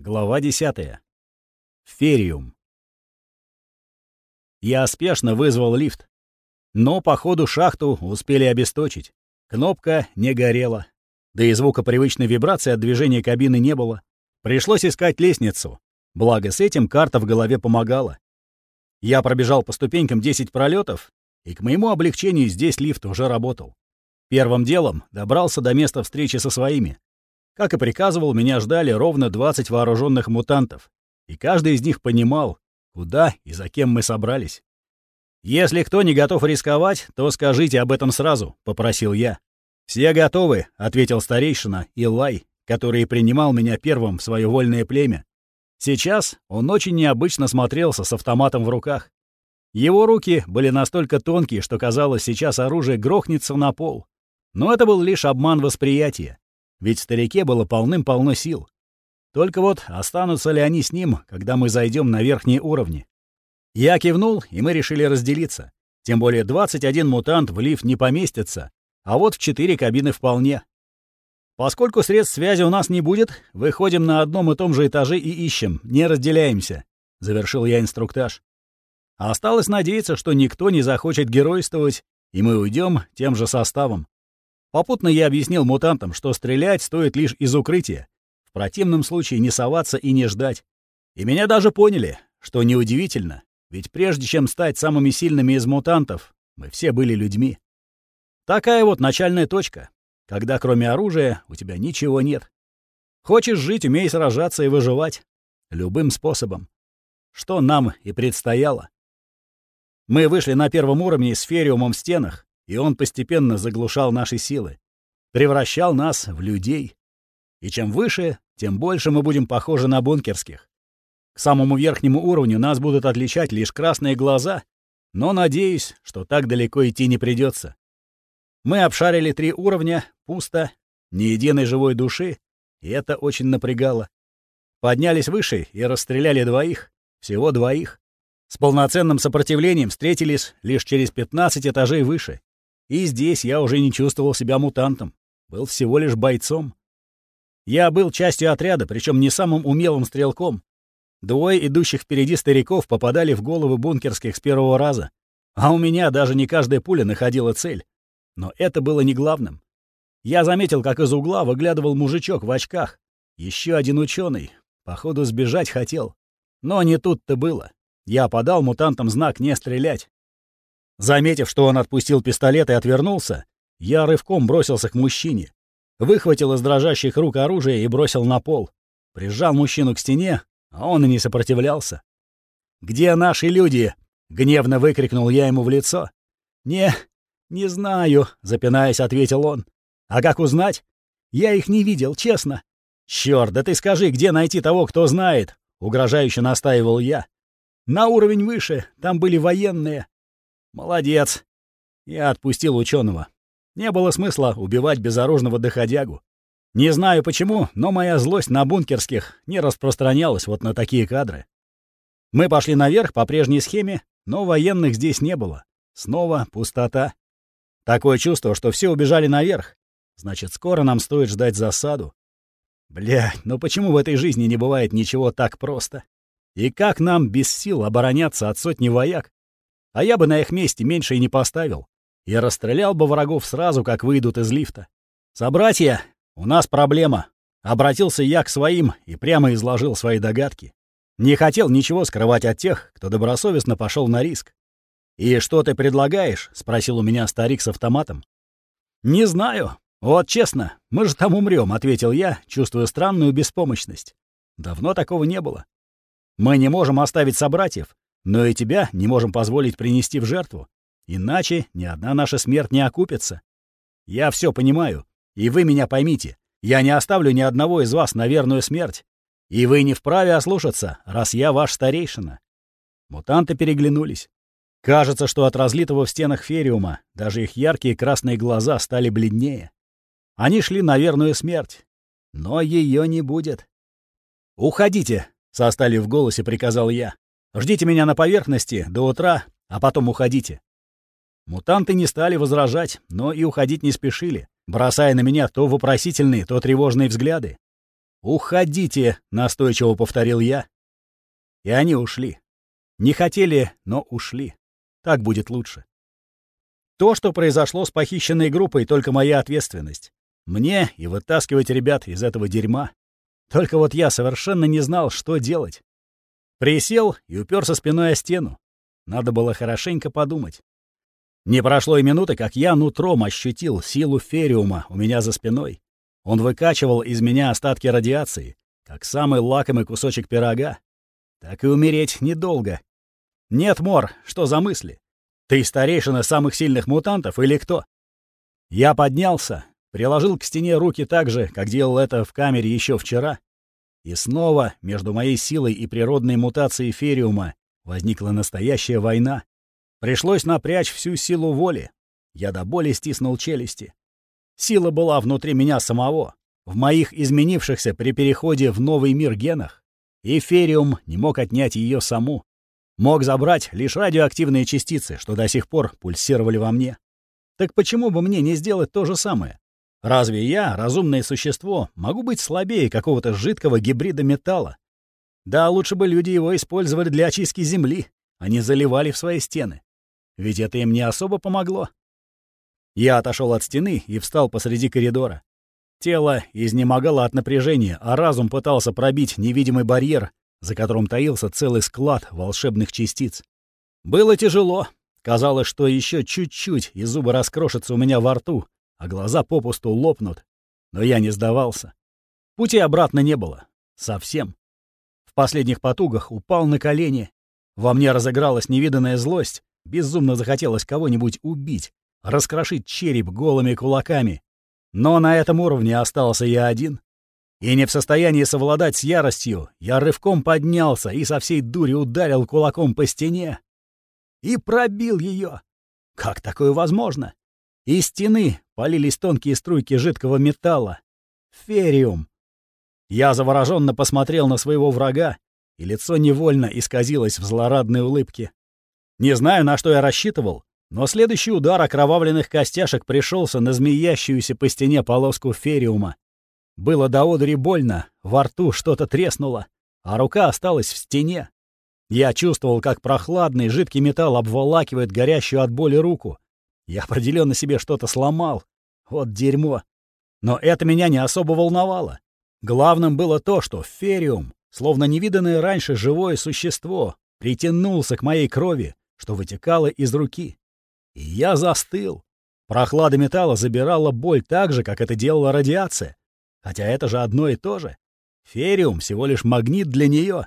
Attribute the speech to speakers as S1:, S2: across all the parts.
S1: Глава 10. Фериум. Я спешно вызвал лифт. Но по ходу шахту успели обесточить. Кнопка не горела. Да и звука привычной вибрации от движения кабины не было. Пришлось искать лестницу. Благо, с этим карта в голове помогала. Я пробежал по ступенькам 10 пролетов, и к моему облегчению здесь лифт уже работал. Первым делом добрался до места встречи со своими. Как и приказывал, меня ждали ровно 20 вооруженных мутантов, и каждый из них понимал, куда и за кем мы собрались. «Если кто не готов рисковать, то скажите об этом сразу», — попросил я. «Все готовы», — ответил старейшина Илай, который принимал меня первым в свое вольное племя. Сейчас он очень необычно смотрелся с автоматом в руках. Его руки были настолько тонкие, что казалось, сейчас оружие грохнется на пол. Но это был лишь обман восприятия ведь старике было полным-полно сил. Только вот останутся ли они с ним, когда мы зайдем на верхние уровни? Я кивнул, и мы решили разделиться. Тем более 21 мутант в лифт не поместится, а вот в 4 кабины вполне. Поскольку средств связи у нас не будет, выходим на одном и том же этаже и ищем, не разделяемся, — завершил я инструктаж. Осталось надеяться, что никто не захочет геройствовать, и мы уйдем тем же составом. Попутно я объяснил мутантам, что стрелять стоит лишь из укрытия. В противном случае не соваться и не ждать. И меня даже поняли, что неудивительно, ведь прежде чем стать самыми сильными из мутантов, мы все были людьми. Такая вот начальная точка, когда кроме оружия у тебя ничего нет. Хочешь жить, умей сражаться и выживать. Любым способом. Что нам и предстояло. Мы вышли на первом уровне с фериумом в стенах, и он постепенно заглушал наши силы, превращал нас в людей. И чем выше, тем больше мы будем похожи на бункерских. К самому верхнему уровню нас будут отличать лишь красные глаза, но надеюсь, что так далеко идти не придется. Мы обшарили три уровня, пусто, ни единой живой души, и это очень напрягало. Поднялись выше и расстреляли двоих, всего двоих. С полноценным сопротивлением встретились лишь через 15 этажей выше. И здесь я уже не чувствовал себя мутантом, был всего лишь бойцом. Я был частью отряда, причем не самым умелым стрелком. Двое идущих впереди стариков попадали в головы бункерских с первого раза, а у меня даже не каждая пуля находила цель. Но это было не главным. Я заметил, как из угла выглядывал мужичок в очках. Еще один ученый. Походу, сбежать хотел. Но не тут-то было. Я подал мутантам знак «не стрелять». Заметив, что он отпустил пистолет и отвернулся, я рывком бросился к мужчине, выхватил из дрожащих рук оружие и бросил на пол. Прижал мужчину к стене, а он и не сопротивлялся. «Где наши люди?» — гневно выкрикнул я ему в лицо. «Не, не знаю», — запинаясь, ответил он. «А как узнать? Я их не видел, честно». «Чёрт, да ты скажи, где найти того, кто знает?» — угрожающе настаивал я. «На уровень выше, там были военные. Молодец. Я отпустил ученого. Не было смысла убивать безоружного доходягу. Не знаю почему, но моя злость на бункерских не распространялась вот на такие кадры. Мы пошли наверх по прежней схеме, но военных здесь не было. Снова пустота. Такое чувство, что все убежали наверх. Значит, скоро нам стоит ждать засаду. Блядь, ну почему в этой жизни не бывает ничего так просто? И как нам без сил обороняться от сотни вояк, а я бы на их месте меньше и не поставил. Я расстрелял бы врагов сразу, как выйдут из лифта. «Собратья, у нас проблема», — обратился я к своим и прямо изложил свои догадки. Не хотел ничего скрывать от тех, кто добросовестно пошел на риск. «И что ты предлагаешь?» — спросил у меня старик с автоматом. «Не знаю. Вот честно, мы же там умрем», — ответил я, чувствуя странную беспомощность. Давно такого не было. Мы не можем оставить собратьев, но и тебя не можем позволить принести в жертву. Иначе ни одна наша смерть не окупится. Я все понимаю, и вы меня поймите. Я не оставлю ни одного из вас на верную смерть. И вы не вправе ослушаться, раз я ваш старейшина». Мутанты переглянулись. Кажется, что от разлитого в стенах фериума даже их яркие красные глаза стали бледнее. Они шли на верную смерть. Но ее не будет. «Уходите!» — со стали в голосе приказал я. Ждите меня на поверхности до утра, а потом уходите». Мутанты не стали возражать, но и уходить не спешили, бросая на меня то вопросительные, то тревожные взгляды. «Уходите!» — настойчиво повторил я. И они ушли. Не хотели, но ушли. Так будет лучше. То, что произошло с похищенной группой, только моя ответственность. Мне и вытаскивать ребят из этого дерьма. Только вот я совершенно не знал, что делать. Присел и уперся спиной о стену. Надо было хорошенько подумать. Не прошло и минуты, как я нутром ощутил силу фериума у меня за спиной. Он выкачивал из меня остатки радиации, как самый лакомый кусочек пирога. Так и умереть недолго. Нет, Мор, что за мысли? Ты старейшина самых сильных мутантов или кто? Я поднялся, приложил к стене руки так же, как делал это в камере еще вчера. И снова между моей силой и природной мутацией фериума возникла настоящая война. Пришлось напрячь всю силу воли. Я до боли стиснул челюсти. Сила была внутри меня самого, в моих изменившихся при переходе в новый мир генах. И фериум не мог отнять ее саму мог забрать лишь радиоактивные частицы, что до сих пор пульсировали во мне. Так почему бы мне не сделать то же самое? Разве я, разумное существо, могу быть слабее какого-то жидкого гибрида металла? Да, лучше бы люди его использовали для очистки земли, а не заливали в свои стены. Ведь это им не особо помогло. Я отошел от стены и встал посреди коридора. Тело изнемогало от напряжения, а разум пытался пробить невидимый барьер, за которым таился целый склад волшебных частиц. Было тяжело. Казалось, что еще чуть-чуть, и зубы раскрошатся у меня во рту, а глаза попусту лопнут. Но я не сдавался. Пути обратно не было. Совсем. В последних потугах упал на колени. Во мне разыгралась невиданная злость. Безумно захотелось кого-нибудь убить, раскрошить череп голыми кулаками. Но на этом уровне остался я один. И не в состоянии совладать с яростью, я рывком поднялся и со всей дури ударил кулаком по стене. И пробил ее. Как такое возможно? Из стены полились тонкие струйки жидкого металла. Фериум. Я завороженно посмотрел на своего врага, и лицо невольно исказилось в злорадной улыбке. Не знаю, на что я рассчитывал, но следующий удар окровавленных костяшек пришелся на змеящуюся по стене полоску фериума. Было до одури больно, во рту что-то треснуло, а рука осталась в стене. Я чувствовал, как прохладный жидкий металл обволакивает горящую от боли руку. Я определенно себе что-то сломал. Вот дерьмо. Но это меня не особо волновало. Главным было то, что фериум, словно невиданное раньше живое существо, притянулся к моей крови, что вытекало из руки. И я застыл. Прохлада металла забирала боль так же, как это делала радиация. Хотя это же одно и то же. Фериум всего лишь магнит для нее.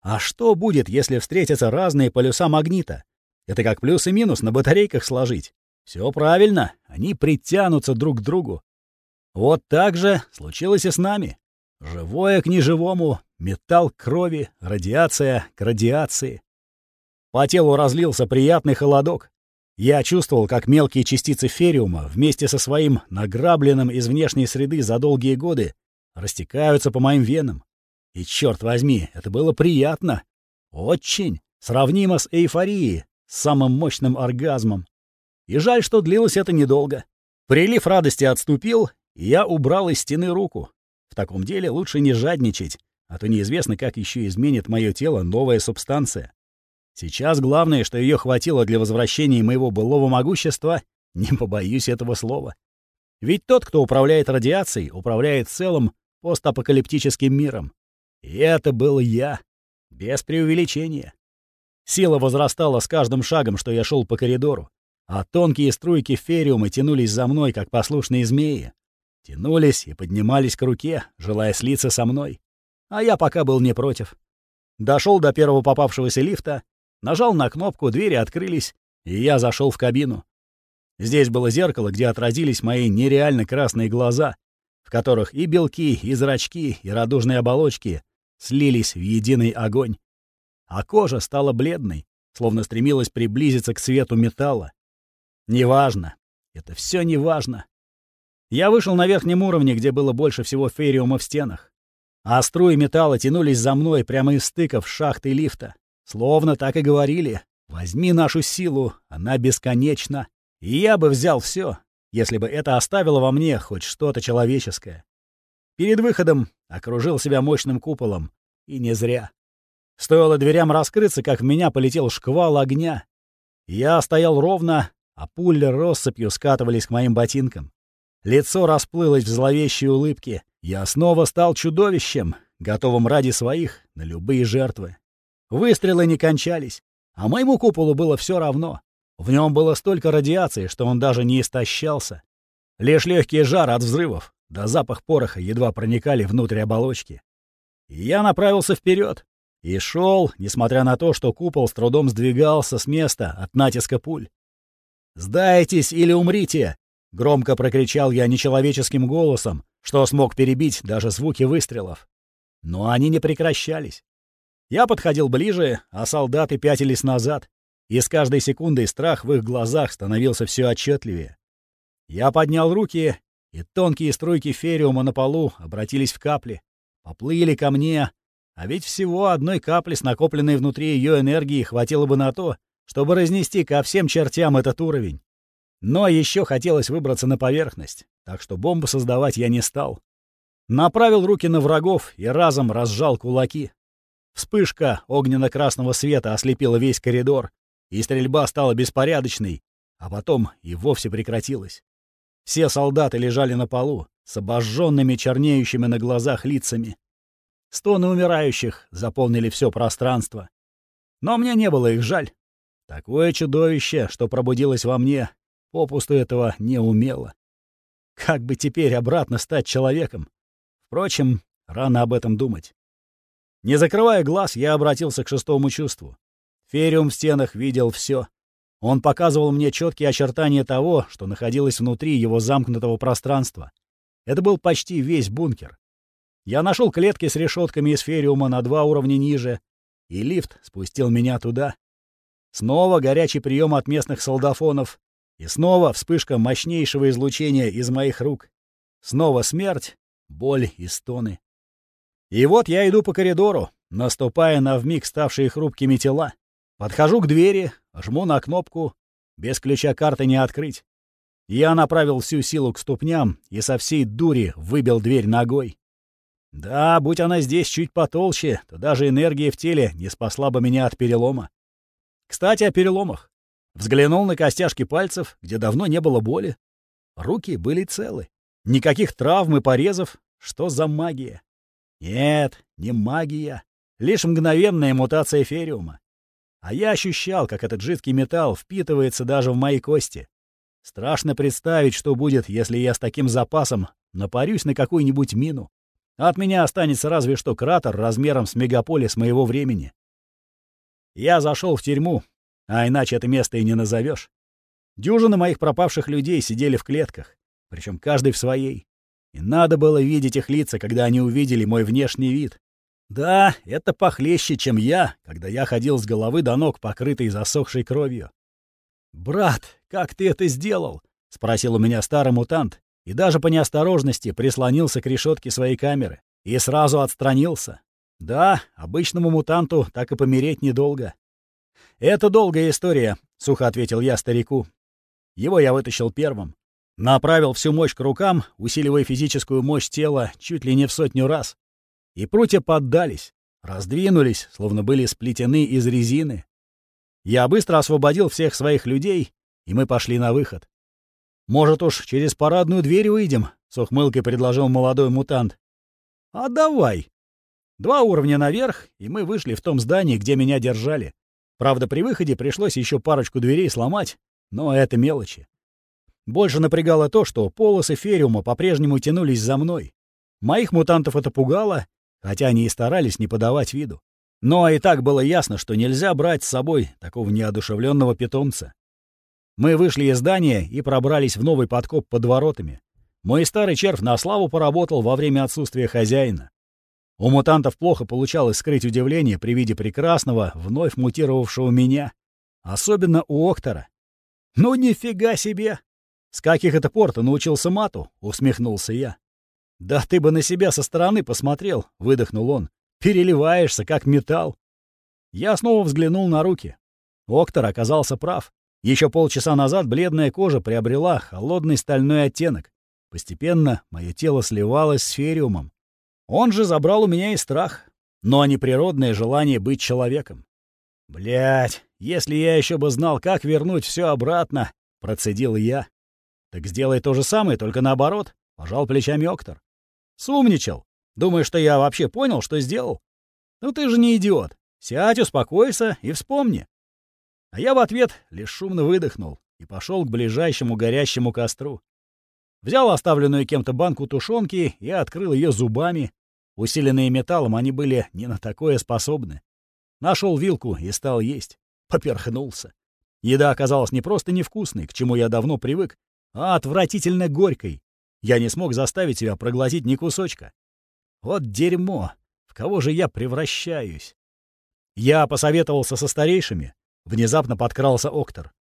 S1: А что будет, если встретятся разные полюса магнита? Это как плюс и минус на батарейках сложить. Все правильно, они притянутся друг к другу. Вот так же случилось и с нами. Живое к неживому, металл к крови, радиация к радиации. По телу разлился приятный холодок. Я чувствовал, как мелкие частицы фериума вместе со своим награбленным из внешней среды за долгие годы растекаются по моим венам. И, черт возьми, это было приятно. Очень. Сравнимо с эйфорией, с самым мощным оргазмом. И жаль, что длилось это недолго. Прилив радости отступил, и я убрал из стены руку. В таком деле лучше не жадничать, а то неизвестно, как еще изменит мое тело новая субстанция. Сейчас главное, что ее хватило для возвращения моего былого могущества, не побоюсь этого слова. Ведь тот, кто управляет радиацией, управляет целым постапокалиптическим миром. И это был я, без преувеличения. Сила возрастала с каждым шагом, что я шел по коридору, а тонкие струйки фериума тянулись за мной, как послушные змеи. Тянулись и поднимались к руке, желая слиться со мной. А я пока был не против. Дошел до первого попавшегося лифта, Нажал на кнопку, двери открылись, и я зашел в кабину. Здесь было зеркало, где отразились мои нереально красные глаза, в которых и белки, и зрачки, и радужные оболочки слились в единый огонь. А кожа стала бледной, словно стремилась приблизиться к свету металла. Неважно. Это все неважно. Я вышел на верхнем уровне, где было больше всего фериума в стенах. А струи металла тянулись за мной прямо из стыков шахты лифта. Словно так и говорили. Возьми нашу силу, она бесконечна. И я бы взял все, если бы это оставило во мне хоть что-то человеческое. Перед выходом окружил себя мощным куполом. И не зря. Стоило дверям раскрыться, как в меня полетел шквал огня. Я стоял ровно, а пули россыпью скатывались к моим ботинкам. Лицо расплылось в зловещей улыбке. Я снова стал чудовищем, готовым ради своих на любые жертвы. Выстрелы не кончались, а моему куполу было все равно. В нем было столько радиации, что он даже не истощался. Лишь легкий жар от взрывов, да запах пороха едва проникали внутрь оболочки. Я направился вперед и шел, несмотря на то, что купол с трудом сдвигался с места от натиска пуль. «Сдайтесь или умрите!» — громко прокричал я нечеловеческим голосом, что смог перебить даже звуки выстрелов. Но они не прекращались. Я подходил ближе, а солдаты пятились назад, и с каждой секундой страх в их глазах становился все отчетливее. Я поднял руки, и тонкие струйки фериума на полу обратились в капли, поплыли ко мне, а ведь всего одной капли с накопленной внутри ее энергии хватило бы на то, чтобы разнести ко всем чертям этот уровень. Но еще хотелось выбраться на поверхность, так что бомбу создавать я не стал. Направил руки на врагов и разом разжал кулаки. Вспышка огненно-красного света ослепила весь коридор, и стрельба стала беспорядочной, а потом и вовсе прекратилась. Все солдаты лежали на полу, с обожженными чернеющими на глазах лицами. Стоны умирающих заполнили все пространство. Но мне не было их жаль. Такое чудовище, что пробудилось во мне, попусту этого не умело. Как бы теперь обратно стать человеком? Впрочем, рано об этом думать. Не закрывая глаз, я обратился к шестому чувству. Фериум в стенах видел все. Он показывал мне четкие очертания того, что находилось внутри его замкнутого пространства. Это был почти весь бункер. Я нашел клетки с решетками из фериума на два уровня ниже, и лифт спустил меня туда. Снова горячий прием от местных солдафонов. И снова вспышка мощнейшего излучения из моих рук. Снова смерть, боль и стоны. И вот я иду по коридору, наступая на вмиг ставшие хрупкими тела. Подхожу к двери, жму на кнопку. Без ключа карты не открыть. Я направил всю силу к ступням и со всей дури выбил дверь ногой. Да, будь она здесь чуть потолще, то даже энергия в теле не спасла бы меня от перелома. Кстати, о переломах. Взглянул на костяшки пальцев, где давно не было боли. Руки были целы. Никаких травм и порезов. Что за магия? Нет, не магия. Лишь мгновенная мутация фериума. А я ощущал, как этот жидкий металл впитывается даже в мои кости. Страшно представить, что будет, если я с таким запасом напарюсь на какую-нибудь мину. От меня останется разве что кратер размером с мегаполис моего времени. Я зашел в тюрьму, а иначе это место и не назовешь. Дюжины моих пропавших людей сидели в клетках, причем каждый в своей. И надо было видеть их лица, когда они увидели мой внешний вид. Да, это похлеще, чем я, когда я ходил с головы до ног, покрытый засохшей кровью. «Брат, как ты это сделал?» — спросил у меня старый мутант, и даже по неосторожности прислонился к решетке своей камеры и сразу отстранился. Да, обычному мутанту так и помереть недолго. «Это долгая история», — сухо ответил я старику. Его я вытащил первым. Направил всю мощь к рукам, усиливая физическую мощь тела чуть ли не в сотню раз. И прутья поддались, раздвинулись, словно были сплетены из резины. Я быстро освободил всех своих людей, и мы пошли на выход. «Может уж через парадную дверь выйдем?» — с ухмылкой предложил молодой мутант. «А давай!» Два уровня наверх, и мы вышли в том здании, где меня держали. Правда, при выходе пришлось еще парочку дверей сломать, но это мелочи. Больше напрягало то, что полосы фериума по-прежнему тянулись за мной. Моих мутантов это пугало, хотя они и старались не подавать виду. Но и так было ясно, что нельзя брать с собой такого неодушевленного питомца. Мы вышли из здания и пробрались в новый подкоп под воротами. Мой старый червь на славу поработал во время отсутствия хозяина. У мутантов плохо получалось скрыть удивление при виде прекрасного, вновь мутировавшего меня. Особенно у Октора. «Ну нифига себе!» «С каких это пор ты научился мату?» — усмехнулся я. «Да ты бы на себя со стороны посмотрел», — выдохнул он. «Переливаешься, как металл». Я снова взглянул на руки. Октор оказался прав. Еще полчаса назад бледная кожа приобрела холодный стальной оттенок. Постепенно мое тело сливалось с фериумом. Он же забрал у меня и страх, но не природное желание быть человеком. Блять, если я еще бы знал, как вернуть все обратно, процедил я. Так сделай то же самое, только наоборот, пожал плечами Октор. Сумничал. Думаешь, что я вообще понял, что сделал? Ну ты же не идиот. Сядь, успокойся и вспомни. А я в ответ лишь шумно выдохнул и пошел к ближайшему горящему костру. Взял оставленную кем-то банку тушенки и открыл ее зубами. Усиленные металлом, они были не на такое способны. Нашел вилку и стал есть. Поперхнулся. Еда оказалась не просто невкусной, к чему я давно привык, а отвратительно горькой. Я не смог заставить себя проглотить ни кусочка. Вот дерьмо! В кого же я превращаюсь? Я посоветовался со старейшими. Внезапно подкрался Октор.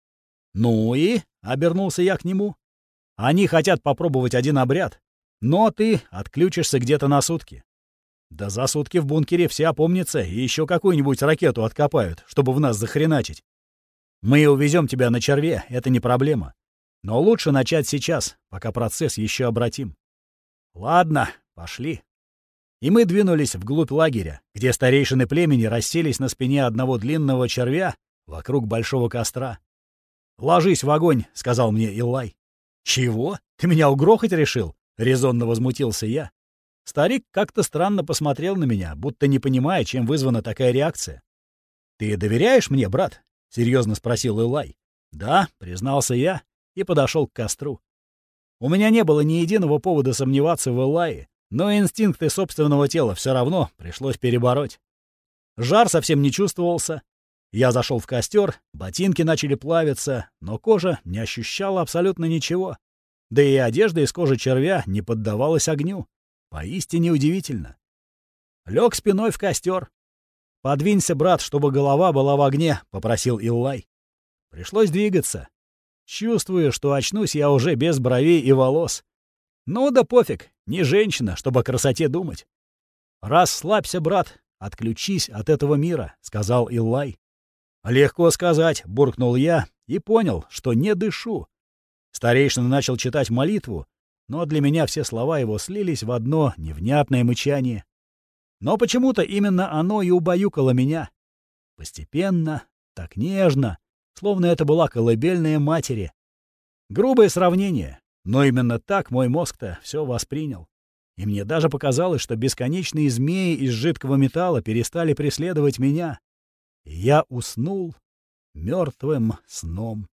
S1: «Ну и?» — обернулся я к нему. «Они хотят попробовать один обряд, но ты отключишься где-то на сутки. Да за сутки в бункере все опомнятся и еще какую-нибудь ракету откопают, чтобы в нас захреначить. Мы увезем тебя на черве, это не проблема. Но лучше начать сейчас, пока процесс еще обратим. Ладно, пошли. И мы двинулись вглубь лагеря, где старейшины племени расселись на спине одного длинного червя вокруг большого костра. «Ложись в огонь», — сказал мне Илай. «Чего? Ты меня угрохать решил?» — резонно возмутился я. Старик как-то странно посмотрел на меня, будто не понимая, чем вызвана такая реакция. «Ты доверяешь мне, брат?» — серьезно спросил Илай. «Да», — признался я и подошел к костру. У меня не было ни единого повода сомневаться в Элае, но инстинкты собственного тела все равно пришлось перебороть. Жар совсем не чувствовался. Я зашел в костер, ботинки начали плавиться, но кожа не ощущала абсолютно ничего. Да и одежда из кожи червя не поддавалась огню. Поистине удивительно. Лег спиной в костер. «Подвинься, брат, чтобы голова была в огне», — попросил Иллай. Пришлось двигаться. Чувствую, что очнусь я уже без бровей и волос. Ну да пофиг, не женщина, чтобы о красоте думать. «Расслабься, брат, отключись от этого мира», — сказал Иллай. «Легко сказать», — буркнул я и понял, что не дышу. Старейшина начал читать молитву, но для меня все слова его слились в одно невнятное мычание. Но почему-то именно оно и убаюкало меня. Постепенно, так нежно, словно это была колыбельная матери. Грубое сравнение, но именно так мой мозг-то все воспринял. И мне даже показалось, что бесконечные змеи из жидкого металла перестали преследовать меня. Я уснул мертвым сном.